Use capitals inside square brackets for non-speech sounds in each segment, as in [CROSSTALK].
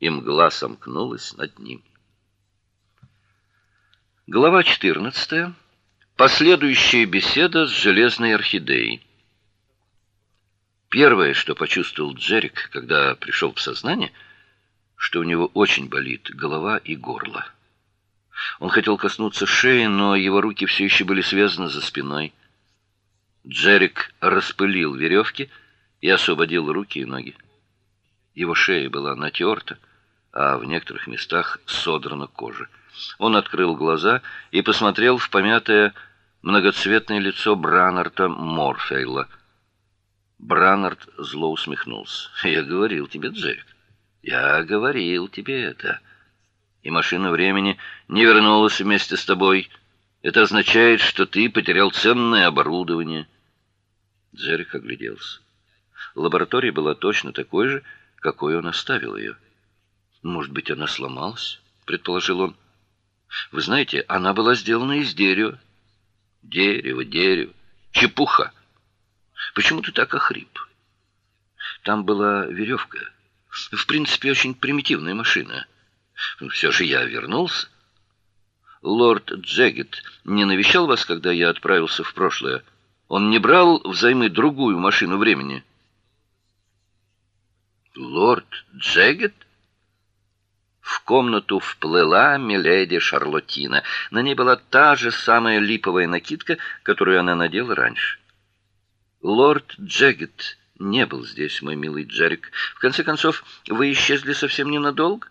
и мгла сомкнулась над ним. Глава 14. Последующая беседа с железной орхидеей. Первое, что почувствовал Джерик, когда пришел в сознание, что у него очень болит голова и горло. Он хотел коснуться шеи, но его руки все еще были связаны за спиной. Джерик распылил веревки и освободил руки и ноги. Его шея была натерта, а в некоторых местах содрана кожа. Он открыл глаза и посмотрел в помятое многоцветное лицо Бранарта Морфейла. Бранарт зло усмехнулся. [LAUGHS] «Я говорил тебе, Джерик, я говорил тебе это. И машина времени не вернулась вместе с тобой. Это означает, что ты потерял ценное оборудование». Джерик огляделся. Лаборатория была точно такой же, какой он оставил ее. «Может быть, она сломалась?» — предположил он. «Вы знаете, она была сделана из дерева». «Дерево, дерево. Чепуха. Почему ты так охрип?» «Там была веревка. В принципе, очень примитивная машина. Все же я вернулся. Лорд Джегет не навещал вас, когда я отправился в прошлое?» Он не брал взаймы другую машину времени. Лорд Джегет в комнату вплыла миледи Шарлотина. На ней была та же самая липовая накидка, которую она надела раньше. Лорд Джегет не был здесь, мой милый Джерик. В конце концов, вы исчезли совсем ненадолго.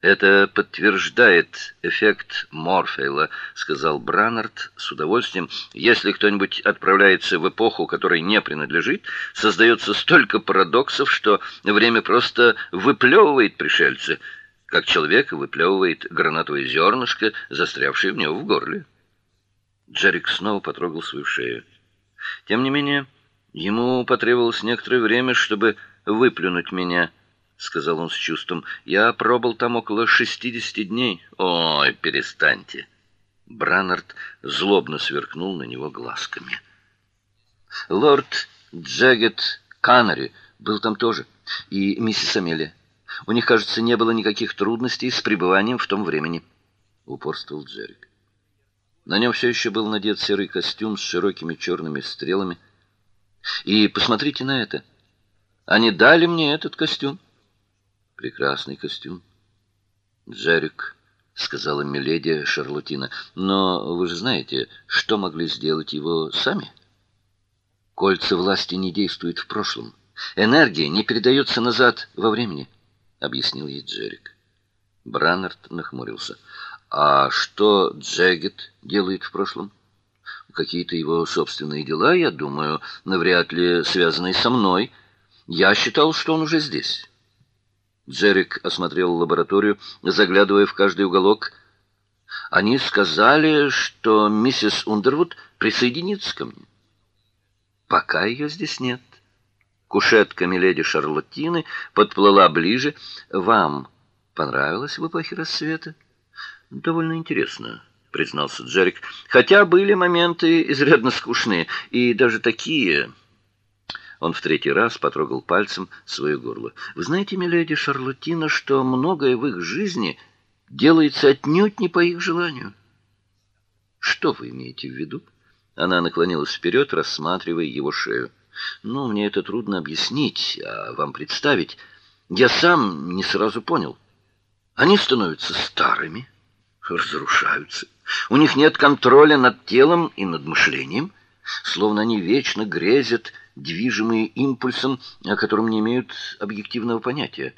Это подтверждает эффект Морфейла, сказал Бранард с удовольствием. Если кто-нибудь отправляется в эпоху, которой не принадлежит, создается столько парадоксов, что время просто выплевывает пришельца, как человек выплевывает гранатовое зернышко, застрявшее в него в горле. Джерик снова потрогал свою шею. Тем не менее, ему потребовалось некоторое время, чтобы выплюнуть меня сказал он с чувством. Я пробыл там около шестидесяти дней. Ой, перестаньте. Бранард злобно сверкнул на него глазками. Лорд Джаггет Канари был там тоже, и миссис Амелия. У них, кажется, не было никаких трудностей с пребыванием в том времени, упорствовал Джерик. На нем все еще был надет серый костюм с широкими черными стрелами. И посмотрите на это. Они дали мне этот костюм. Прекрасный костюм. Джерик, сказала миледи Шарлотина. Но вы же знаете, что могли сделать его сами? Кольца власти не действуют в прошлом. Энергия не передается назад во времени, объяснил ей Джерик. Браннард нахмурился. А что Джегет делает в прошлом? Какие-то его собственные дела, я думаю, навряд ли связанные со мной. Я считал, что он уже здесь. Джерик осмотрел лабораторию, заглядывая в каждый уголок. Они сказали, что миссис Ундервуд присоединится ко мне. Пока ее здесь нет. Кушетка миледи Шарлоттины подплыла ближе. Вам понравилось в эпохе рассвета? Довольно интересно, признался Джерик. Хотя были моменты изрядно скучные, и даже такие он в третий раз потрогал пальцем свое горло. Вы знаете, миледи Шарлотина, что многое в их жизни делается отнюдь не по их желанию. Что вы имеете в виду? Она наклонилась вперед, рассматривая его шею. Ну, мне это трудно объяснить, а вам представить. Я сам не сразу понял. Они становятся старыми, разрушаются. У них нет контроля над телом и над мышлением, словно они вечно грезят движимые импульсом, о котором не имеют объективного понятия.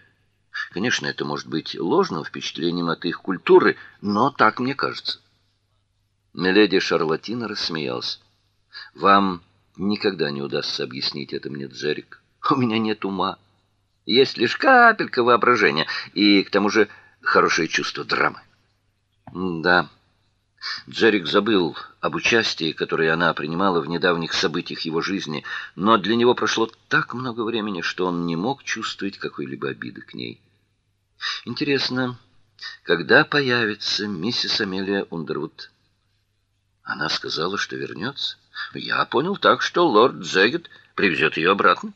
Конечно, это может быть ложным впечатлением от их культуры, но так мне кажется. Миледи Шарлатина рассмеялась. Вам никогда не удастся объяснить это мне, Джерик. У меня нет ума. Есть лишь капелька воображения и к тому же хорошее чувство драмы. Да. Джерик забыл об участии, которое она принимала в недавних событиях его жизни, но для него прошло так много времени, что он не мог чувствовать какой-либо обиды к ней. Интересно, когда появится миссис Амелия Ундервуд? Она сказала, что вернется. Я понял так, что лорд Джегет привезет ее обратно.